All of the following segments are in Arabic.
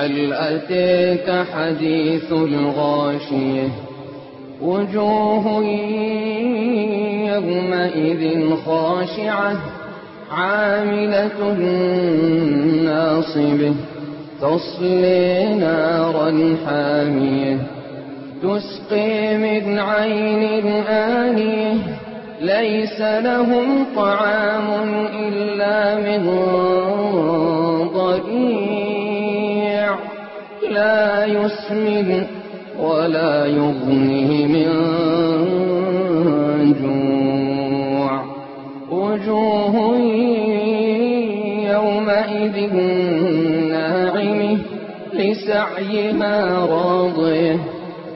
هل أتيك حديث الغاشية؟ وجوه يومئذ خاشعة عاملة ناصبة تصلي نارا حامية تسقي من عين آنية ليس لهم طعام إلا من لا يسمن ولا يغني من جوع. وجوه يومئذ ناعمة لسعيها راضية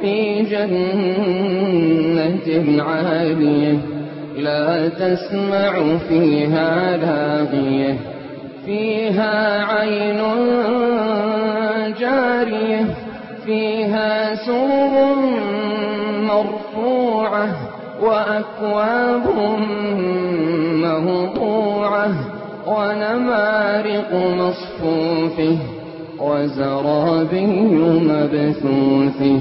في جنة عالية لا تسمع فيها لاغية. فيها عين جارية فيها سرر مرفوعة وأكواب موضوعة ونمارق مصفوفة وزرابي مبثوثة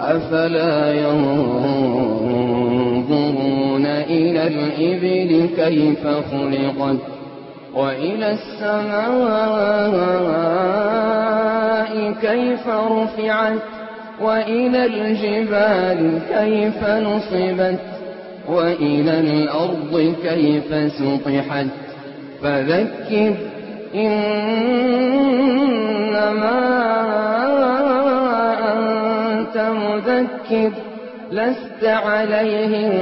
أفلا ينظرون إلى الإبل كيف خلقت وإلى السماء كيف رفعت وإلى الجبال كيف نصبت وإلى الأرض كيف سطحت فذكر إنما أنت مذكر لست عليهم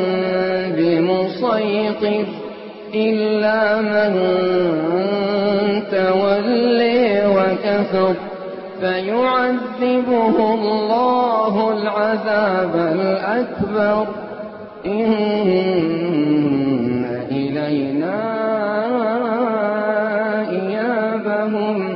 بمسيطر إلا من تولي وكفر فيعذبه الله العذاب الأكبر. إن إلينا إيابهم.